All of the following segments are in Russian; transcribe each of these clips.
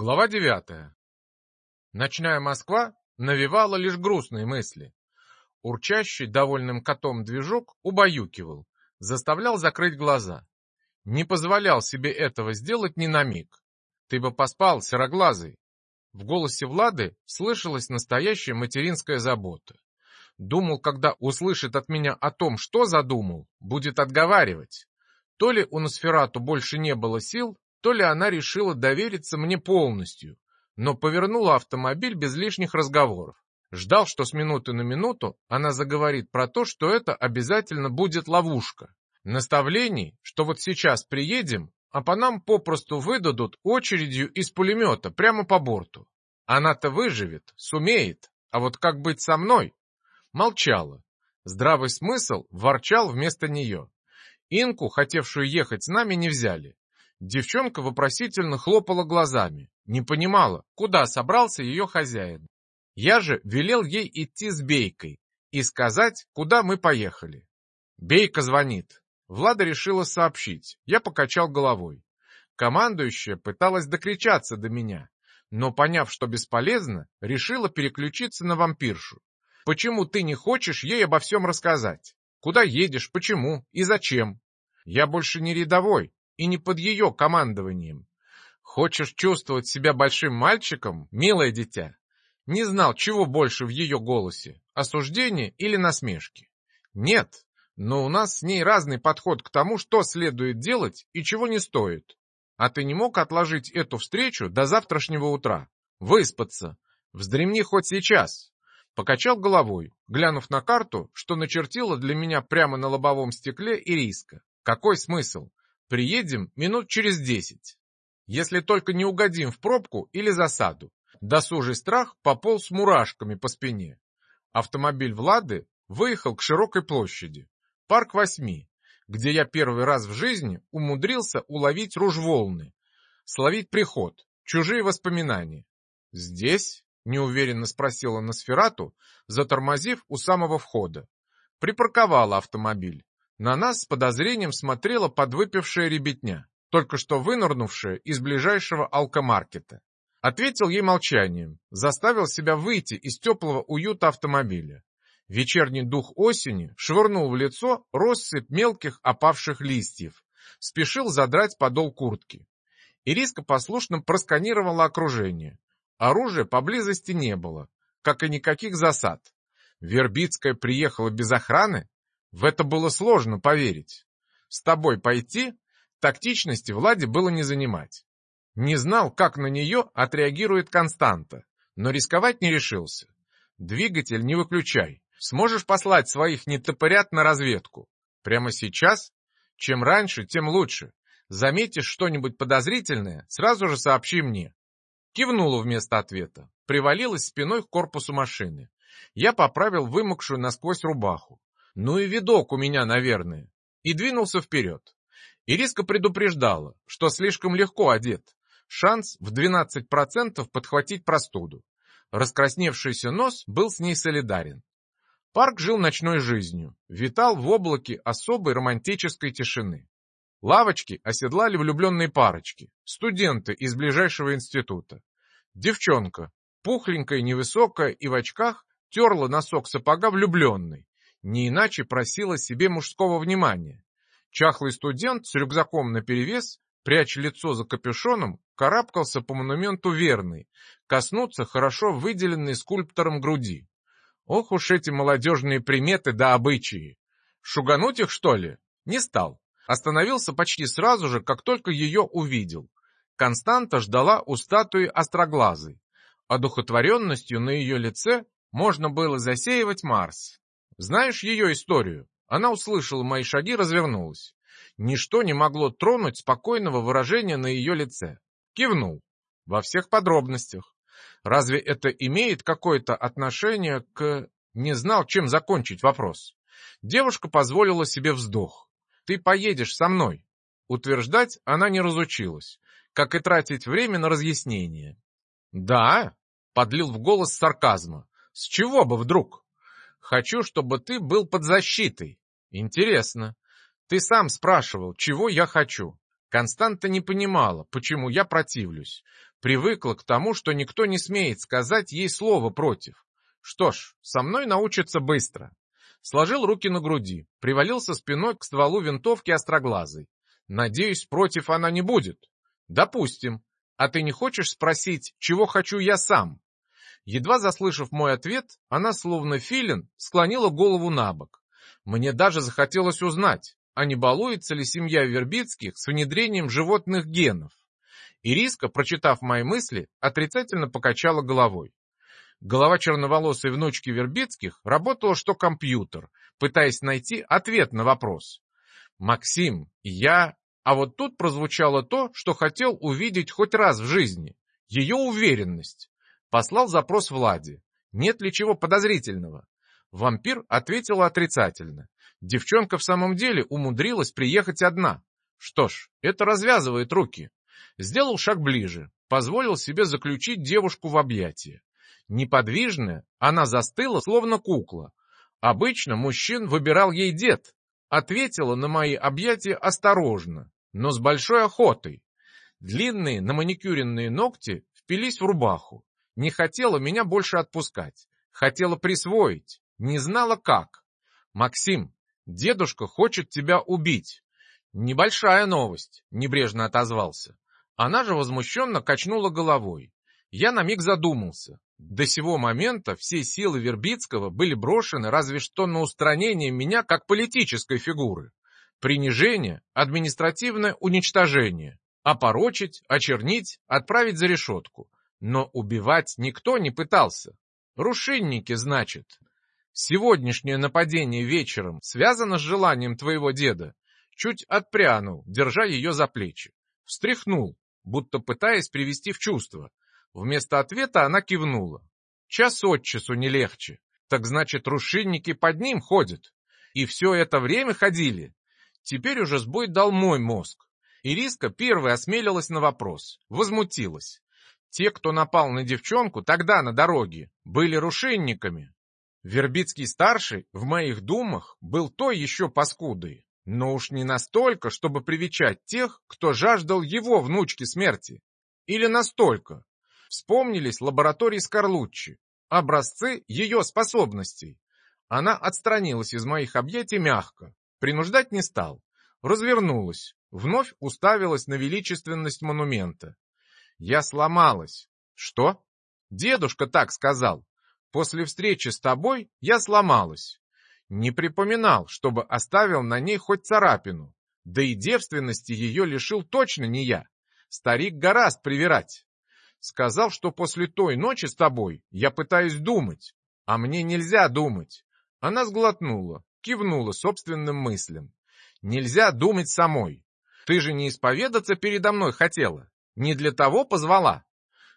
Глава девятая. Ночная Москва навевала лишь грустные мысли. Урчащий довольным котом движок убаюкивал, заставлял закрыть глаза. Не позволял себе этого сделать ни на миг. Ты бы поспал, сероглазый. В голосе Влады слышалась настоящая материнская забота. Думал, когда услышит от меня о том, что задумал, будет отговаривать. То ли у Носферату больше не было сил, то ли она решила довериться мне полностью, но повернула автомобиль без лишних разговоров. Ждал, что с минуты на минуту она заговорит про то, что это обязательно будет ловушка. Наставлений, что вот сейчас приедем, а по нам попросту выдадут очередью из пулемета прямо по борту. Она-то выживет, сумеет, а вот как быть со мной? Молчала. Здравый смысл ворчал вместо нее. Инку, хотевшую ехать с нами, не взяли. Девчонка вопросительно хлопала глазами, не понимала, куда собрался ее хозяин. Я же велел ей идти с Бейкой и сказать, куда мы поехали. Бейка звонит. Влада решила сообщить. Я покачал головой. Командующая пыталась докричаться до меня, но, поняв, что бесполезно, решила переключиться на вампиршу. Почему ты не хочешь ей обо всем рассказать? Куда едешь, почему и зачем? Я больше не рядовой, и не под ее командованием. Хочешь чувствовать себя большим мальчиком, милое дитя? Не знал, чего больше в ее голосе, осуждение или насмешки. Нет, но у нас с ней разный подход к тому, что следует делать и чего не стоит. А ты не мог отложить эту встречу до завтрашнего утра? Выспаться. Вздремни хоть сейчас. Покачал головой, глянув на карту, что начертила для меня прямо на лобовом стекле Ириска. Какой смысл? Приедем минут через десять. Если только не угодим в пробку или засаду. Досужий страх пополз мурашками по спине. Автомобиль Влады выехал к широкой площади. Парк восьми, где я первый раз в жизни умудрился уловить ружь-волны, словить приход, чужие воспоминания. «Здесь?» — неуверенно спросила Носферату, затормозив у самого входа. Припарковала автомобиль. На нас с подозрением смотрела подвыпившая ребятня, только что вынырнувшая из ближайшего алкомаркета. Ответил ей молчанием, заставил себя выйти из теплого уюта автомобиля. Вечерний дух осени швырнул в лицо россыпь мелких опавших листьев, спешил задрать подол куртки. Ириска послушно просканировала окружение. Оружия поблизости не было, как и никаких засад. Вербицкая приехала без охраны? В это было сложно поверить. С тобой пойти? Тактичности Владе было не занимать. Не знал, как на нее отреагирует Константа, но рисковать не решился. Двигатель не выключай. Сможешь послать своих нетопырят на разведку? Прямо сейчас? Чем раньше, тем лучше. Заметишь что-нибудь подозрительное, сразу же сообщи мне. Кивнула вместо ответа, привалилась спиной к корпусу машины. Я поправил вымокшую насквозь рубаху. Ну и видок у меня, наверное. И двинулся вперед. Ириска предупреждала, что слишком легко одет. Шанс в 12% подхватить простуду. Раскрасневшийся нос был с ней солидарен. Парк жил ночной жизнью, витал в облаке особой романтической тишины. Лавочки оседлали влюбленные парочки, студенты из ближайшего института. Девчонка, пухленькая, невысокая и в очках, терла носок сапога влюбленной, не иначе просила себе мужского внимания. Чахлый студент с рюкзаком наперевес, пряча лицо за капюшоном, карабкался по монументу верный, коснуться хорошо выделенной скульптором груди. Ох уж эти молодежные приметы да обычаи! Шугануть их, что ли? Не стал. Остановился почти сразу же, как только ее увидел. Константа ждала у статуи остроглазой. Одухотворенностью на ее лице можно было засеивать Марс. Знаешь ее историю? Она услышала мои шаги, развернулась. Ничто не могло тронуть спокойного выражения на ее лице. Кивнул. Во всех подробностях. Разве это имеет какое-то отношение к... Не знал, чем закончить вопрос. Девушка позволила себе вздох. «Ты поедешь со мной». Утверждать она не разучилась, как и тратить время на разъяснение. «Да?» — подлил в голос сарказма. «С чего бы вдруг?» Хочу, чтобы ты был под защитой. Интересно. Ты сам спрашивал, чего я хочу. Константа не понимала, почему я противлюсь. Привыкла к тому, что никто не смеет сказать ей слово против. Что ж, со мной научится быстро. Сложил руки на груди, привалился спиной к стволу винтовки остроглазой. Надеюсь, против она не будет. Допустим. А ты не хочешь спросить, чего хочу я сам? Едва заслышав мой ответ, она, словно филин, склонила голову на бок. Мне даже захотелось узнать, а не балуется ли семья Вербицких с внедрением животных генов. Ириска, прочитав мои мысли, отрицательно покачала головой. Голова черноволосой внучки Вербицких работала что компьютер, пытаясь найти ответ на вопрос. «Максим, я...» А вот тут прозвучало то, что хотел увидеть хоть раз в жизни. Ее уверенность. Послал запрос Владе. Нет ли чего подозрительного? Вампир ответила отрицательно. Девчонка в самом деле умудрилась приехать одна. Что ж, это развязывает руки. Сделал шаг ближе, позволил себе заключить девушку в объятия. Неподвижная, она застыла, словно кукла. Обычно мужчин выбирал ей дед. Ответила на мои объятия осторожно, но с большой охотой. Длинные наманикюренные ногти впились в рубаху. Не хотела меня больше отпускать. Хотела присвоить. Не знала как. «Максим, дедушка хочет тебя убить». «Небольшая новость», — небрежно отозвался. Она же возмущенно качнула головой. Я на миг задумался. До сего момента все силы Вербицкого были брошены разве что на устранение меня как политической фигуры. Принижение, административное уничтожение, опорочить, очернить, отправить за решетку. Но убивать никто не пытался. Рушинники, значит. Сегодняшнее нападение вечером связано с желанием твоего деда. Чуть отпрянул, держа ее за плечи. Встряхнул, будто пытаясь привести в чувство. Вместо ответа она кивнула. Час от часу не легче. Так значит, рушинники под ним ходят. И все это время ходили. Теперь уже сбой дал мой мозг. Ириска первой осмелилась на вопрос. Возмутилась. Те, кто напал на девчонку тогда на дороге, были рушинниками. Вербицкий-старший в моих думах был той еще паскудой, но уж не настолько, чтобы привечать тех, кто жаждал его внучки смерти. Или настолько, Вспомнились лаборатории Скорлуччи, образцы ее способностей. Она отстранилась из моих объятий мягко, принуждать не стал. Развернулась, вновь уставилась на величественность монумента. Я сломалась. Что? Дедушка так сказал. После встречи с тобой я сломалась. Не припоминал, чтобы оставил на ней хоть царапину. Да и девственности ее лишил точно не я. Старик гораст привирать. Сказал, что после той ночи с тобой я пытаюсь думать, а мне нельзя думать. Она сглотнула, кивнула собственным мыслям. Нельзя думать самой. Ты же не исповедаться передо мной хотела. Не для того позвала.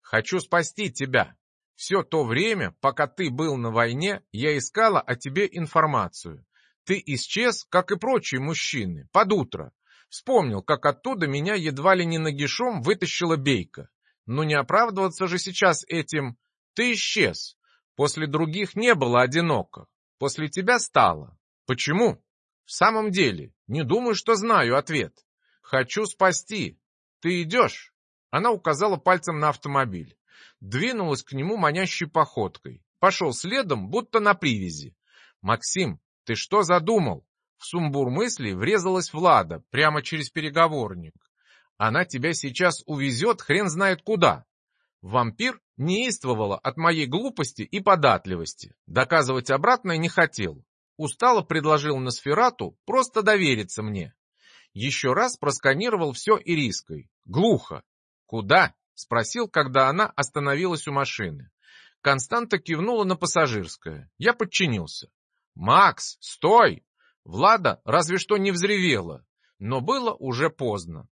Хочу спасти тебя. Все то время, пока ты был на войне, я искала о тебе информацию. Ты исчез, как и прочие мужчины, под утро. Вспомнил, как оттуда меня едва ли не нагишом вытащила бейка. Но не оправдываться же сейчас этим. Ты исчез. После других не было одиноко. После тебя стало. Почему? В самом деле, не думаю, что знаю ответ. Хочу спасти. Ты идешь? Она указала пальцем на автомобиль. Двинулась к нему манящей походкой. Пошел следом, будто на привязи. «Максим, ты что задумал?» В сумбур мыслей врезалась Влада прямо через переговорник. Она тебя сейчас увезет хрен знает куда. Вампир неистовала от моей глупости и податливости. Доказывать обратное не хотел. Устало предложил Носферату просто довериться мне. Еще раз просканировал все ириской. Глухо. «Куда?» — спросил, когда она остановилась у машины. Константа кивнула на пассажирское. Я подчинился. «Макс, стой!» Влада разве что не взревела, но было уже поздно.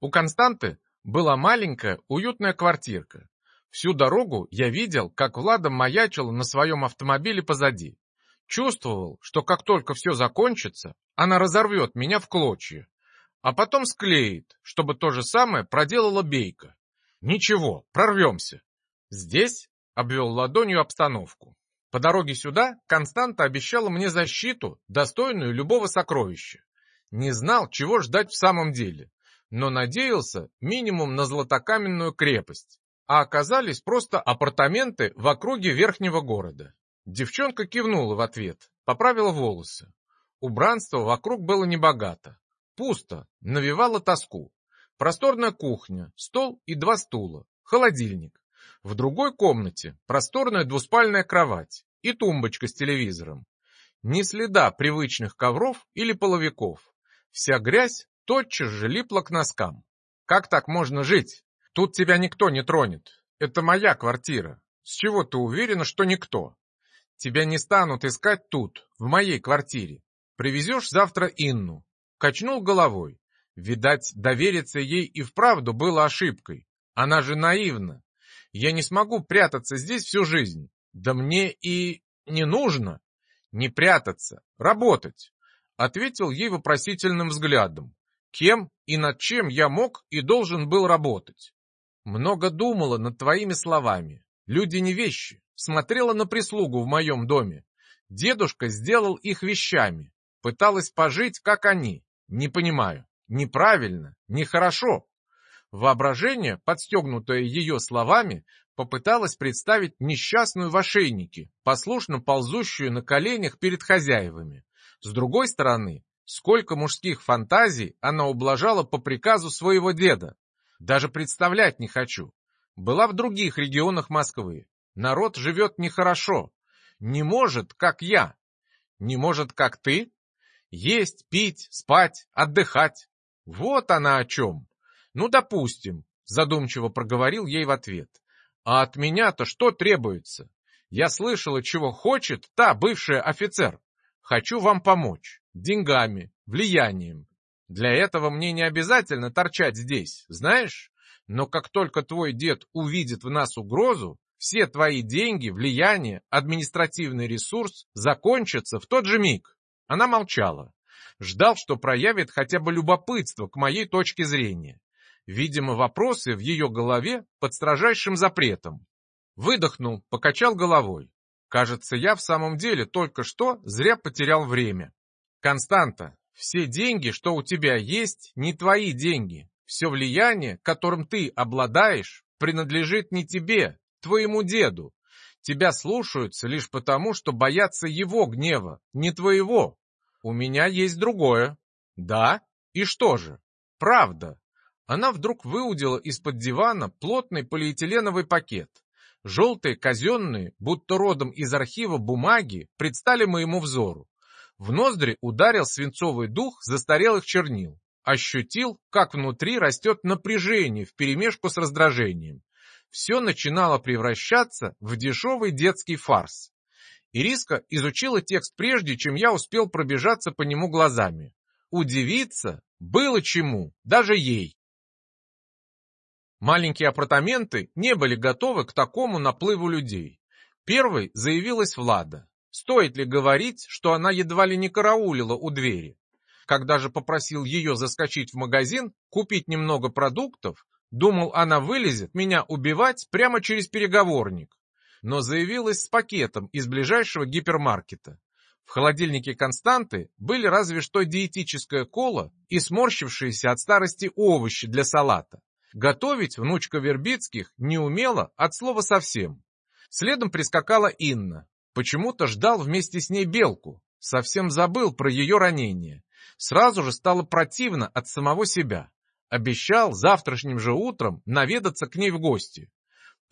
У Константы была маленькая, уютная квартирка. Всю дорогу я видел, как Влада маячила на своем автомобиле позади. Чувствовал, что как только все закончится, она разорвет меня в клочья, а потом склеит, чтобы то же самое проделала Бейка. Ничего, прорвемся. Здесь обвел ладонью обстановку. По дороге сюда Константа обещала мне защиту, достойную любого сокровища. Не знал, чего ждать в самом деле, но надеялся минимум на златокаменную крепость, а оказались просто апартаменты в округе верхнего города. Девчонка кивнула в ответ, поправила волосы. Убранство вокруг было небогато. Пусто, навевало тоску. Просторная кухня, стол и два стула, холодильник. В другой комнате просторная двуспальная кровать и тумбочка с телевизором. Ни следа привычных ковров или половиков. Вся грязь тотчас же липла к носкам. Как так можно жить? Тут тебя никто не тронет. Это моя квартира. С чего ты уверена, что никто? Тебя не станут искать тут, в моей квартире. Привезешь завтра Инну. Качнул головой. Видать, довериться ей и вправду было ошибкой. Она же наивна. Я не смогу прятаться здесь всю жизнь. Да мне и не нужно. Не прятаться, работать. Ответил ей вопросительным взглядом. Кем и над чем я мог и должен был работать? Много думала над твоими словами. Люди не вещи смотрела на прислугу в моем доме. Дедушка сделал их вещами, пыталась пожить, как они. Не понимаю, неправильно, нехорошо. Воображение, подстегнутое ее словами, попыталась представить несчастную в ошейнике, послушно ползущую на коленях перед хозяевами. С другой стороны, сколько мужских фантазий она ублажала по приказу своего деда. Даже представлять не хочу. Была в других регионах Москвы, Народ живет нехорошо. Не может, как я. Не может, как ты. Есть, пить, спать, отдыхать. Вот она о чем. Ну, допустим, задумчиво проговорил ей в ответ. А от меня-то что требуется? Я слышала, чего хочет та бывшая офицер. Хочу вам помочь. Деньгами, влиянием. Для этого мне не обязательно торчать здесь, знаешь? Но как только твой дед увидит в нас угрозу, все твои деньги, влияние, административный ресурс закончатся в тот же миг. Она молчала. Ждал, что проявит хотя бы любопытство к моей точке зрения. Видимо, вопросы в ее голове под строжайшим запретом. Выдохнул, покачал головой. Кажется, я в самом деле только что зря потерял время. Константа, все деньги, что у тебя есть, не твои деньги. Все влияние, которым ты обладаешь, принадлежит не тебе, твоему деду. Тебя слушаются лишь потому, что боятся его гнева, не твоего. У меня есть другое. Да? И что же? Правда. Она вдруг выудила из-под дивана плотный полиэтиленовый пакет. Желтые казенные, будто родом из архива бумаги, предстали моему взору. В ноздри ударил свинцовый дух застарелых чернил. Ощутил, как внутри растет напряжение вперемешку с раздражением все начинало превращаться в дешевый детский фарс. Ириска изучила текст прежде, чем я успел пробежаться по нему глазами. Удивиться было чему, даже ей. Маленькие апартаменты не были готовы к такому наплыву людей. Первой заявилась Влада. Стоит ли говорить, что она едва ли не караулила у двери? Когда же попросил ее заскочить в магазин, купить немного продуктов, Думал, она вылезет меня убивать прямо через переговорник. Но заявилась с пакетом из ближайшего гипермаркета. В холодильнике Константы были разве что диетическая кола и сморщившиеся от старости овощи для салата. Готовить внучка Вербицких не умела от слова совсем. Следом прискакала Инна. Почему-то ждал вместе с ней Белку. Совсем забыл про ее ранение. Сразу же стало противно от самого себя. Обещал завтрашним же утром наведаться к ней в гости.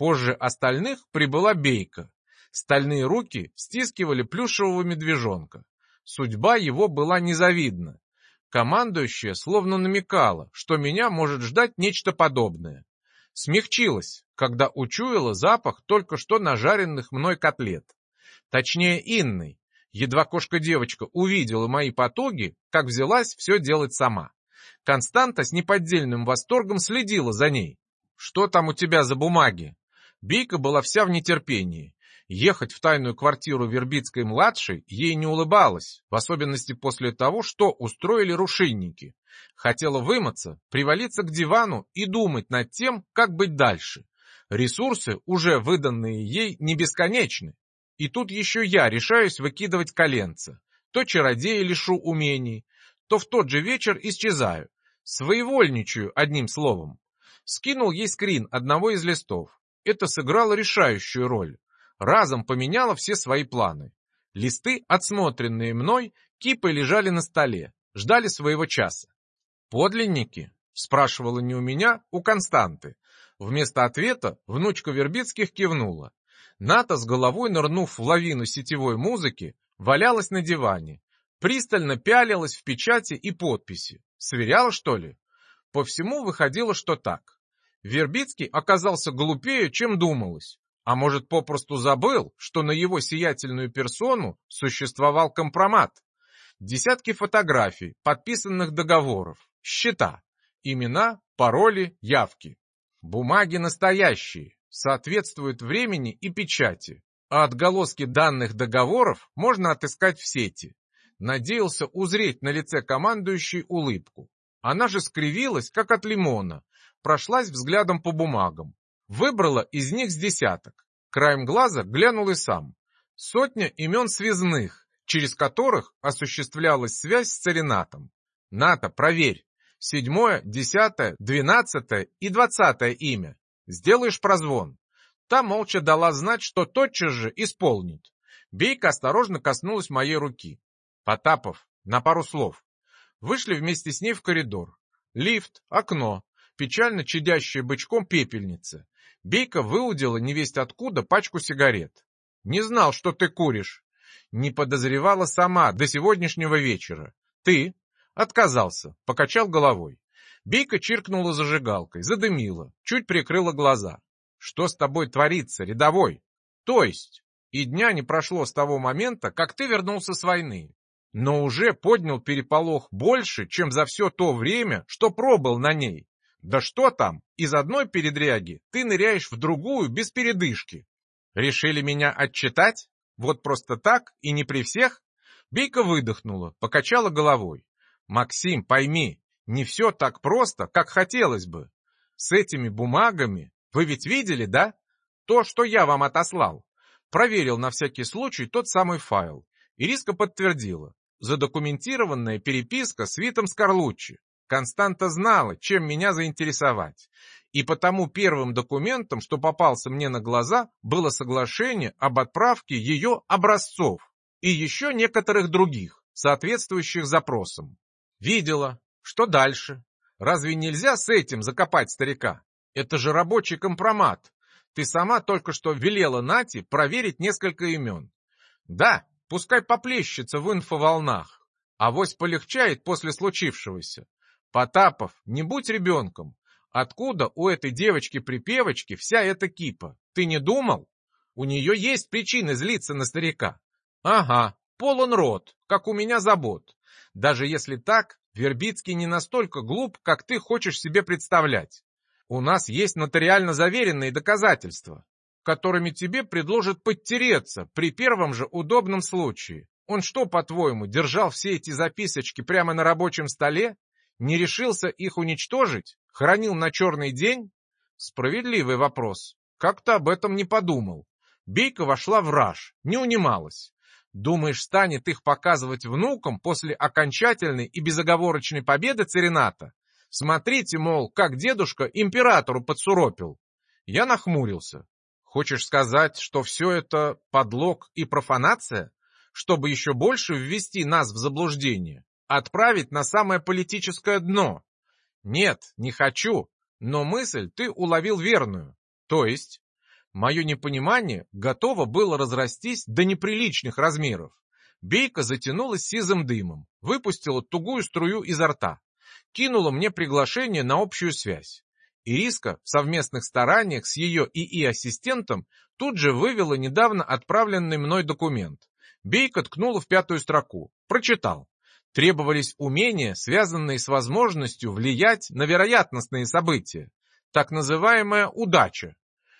Позже остальных прибыла Бейка. Стальные руки стискивали плюшевого медвежонка. Судьба его была незавидна. Командующая словно намекала, что меня может ждать нечто подобное. Смягчилась, когда учуяла запах только что нажаренных мной котлет. Точнее, Инной. Едва кошка-девочка увидела мои потуги, как взялась все делать сама. Константа с неподдельным восторгом следила за ней. «Что там у тебя за бумаги?» Бейка была вся в нетерпении. Ехать в тайную квартиру Вербицкой-младшей ей не улыбалось, в особенности после того, что устроили рушинники. Хотела вымыться, привалиться к дивану и думать над тем, как быть дальше. Ресурсы, уже выданные ей, не бесконечны. И тут еще я решаюсь выкидывать коленца. То чародея лишу умений, то в тот же вечер исчезаю. Своевольничаю, одним словом. Скинул ей скрин одного из листов. Это сыграло решающую роль. Разом поменяло все свои планы. Листы, отсмотренные мной, кипой лежали на столе, ждали своего часа. «Подлинники?» — спрашивала не у меня, у Константы. Вместо ответа внучка Вербицких кивнула. Ната, с головой нырнув в лавину сетевой музыки, валялась на диване, пристально пялилась в печати и подписи. Сверяла, что ли? По всему выходило, что так. Вербицкий оказался глупее, чем думалось. А может, попросту забыл, что на его сиятельную персону существовал компромат. Десятки фотографий, подписанных договоров, счета, имена, пароли, явки. Бумаги настоящие, соответствуют времени и печати, а отголоски данных договоров можно отыскать в сети. Надеялся узреть на лице командующей улыбку. Она же скривилась, как от лимона, прошлась взглядом по бумагам. Выбрала из них с десяток. Краем глаза глянул и сам. Сотня имен связных, через которых осуществлялась связь с царинатом. Ната, проверь. Седьмое, десятое, двенадцатое и двадцатое имя. Сделаешь прозвон. Та молча дала знать, что тотчас же исполнит. Бейка осторожно коснулась моей руки. Потапов, на пару слов. Вышли вместе с ней в коридор. Лифт, окно, печально чадящая бычком пепельница. Бейка выудила невесть откуда пачку сигарет. «Не знал, что ты куришь». Не подозревала сама до сегодняшнего вечера. «Ты?» Отказался, покачал головой. Бейка чиркнула зажигалкой, задымила, чуть прикрыла глаза. «Что с тобой творится, рядовой?» «То есть?» И дня не прошло с того момента, как ты вернулся с войны. Но уже поднял переполох больше, чем за все то время, что пробыл на ней. Да что там, из одной передряги ты ныряешь в другую без передышки. Решили меня отчитать? Вот просто так и не при всех? Бейка выдохнула, покачала головой. Максим, пойми, не все так просто, как хотелось бы. С этими бумагами, вы ведь видели, да? То, что я вам отослал. Проверил на всякий случай тот самый файл. Ириска подтвердила. Задокументированная переписка с Витом Скорлуччи. Константа знала, чем меня заинтересовать. И потому первым документом, что попался мне на глаза, было соглашение об отправке ее образцов и еще некоторых других, соответствующих запросам. Видела. Что дальше? Разве нельзя с этим закопать старика? Это же рабочий компромат. Ты сама только что велела Нати проверить несколько имен. Да, пускай поплещется в инфоволнах. Авось полегчает после случившегося. Потапов, не будь ребенком. Откуда у этой девочки-припевочки вся эта кипа? Ты не думал? У нее есть причины злиться на старика. Ага, полон рот, как у меня забот. Даже если так, Вербицкий не настолько глуп, как ты хочешь себе представлять. У нас есть нотариально заверенные доказательства, которыми тебе предложат подтереться при первом же удобном случае. Он что, по-твоему, держал все эти записочки прямо на рабочем столе не решился их уничтожить? Хранил на черный день? Справедливый вопрос. Как-то об этом не подумал. Бейка вошла в раж, не унималась. Думаешь, станет их показывать внукам после окончательной и безоговорочной победы Церената? Смотрите, мол, как дедушка императору подсуропил. Я нахмурился. Хочешь сказать, что все это подлог и профанация? Чтобы еще больше ввести нас в заблуждение? Отправить на самое политическое дно. Нет, не хочу, но мысль ты уловил верную. То есть, мое непонимание готово было разрастись до неприличных размеров. Бейка затянулась сизым дымом, выпустила тугую струю изо рта, кинула мне приглашение на общую связь. Ириска в совместных стараниях с ее ИИ-ассистентом тут же вывела недавно отправленный мной документ. Бейка ткнула в пятую строку. Прочитал. Требовались умения, связанные с возможностью влиять на вероятностные события, так называемая удача.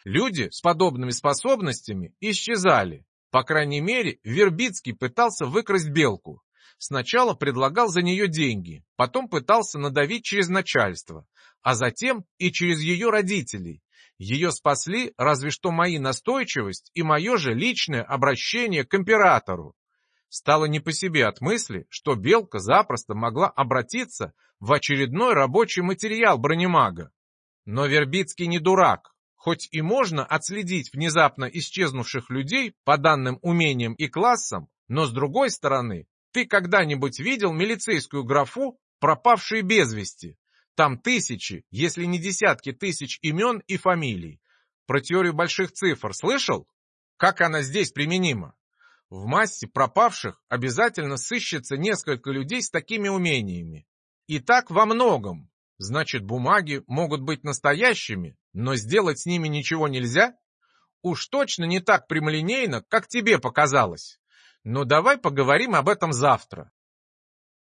Люди с подобными способностями исчезали. По крайней мере, Вербицкий пытался выкрасть белку. Сначала предлагал за нее деньги, потом пытался надавить через начальство, а затем и через ее родителей. Ее спасли разве что мои настойчивость и мое же личное обращение к императору. Стало не по себе от мысли, что Белка запросто могла обратиться в очередной рабочий материал бронемага. Но Вербицкий не дурак. Хоть и можно отследить внезапно исчезнувших людей по данным умениям и классам, но с другой стороны, ты когда-нибудь видел милицейскую графу «пропавшие без вести»? Там тысячи, если не десятки тысяч имен и фамилий. Про теорию больших цифр слышал? Как она здесь применима? В массе пропавших обязательно сыщется несколько людей с такими умениями. И так во многом. Значит, бумаги могут быть настоящими, но сделать с ними ничего нельзя? Уж точно не так прямолинейно, как тебе показалось. Но давай поговорим об этом завтра.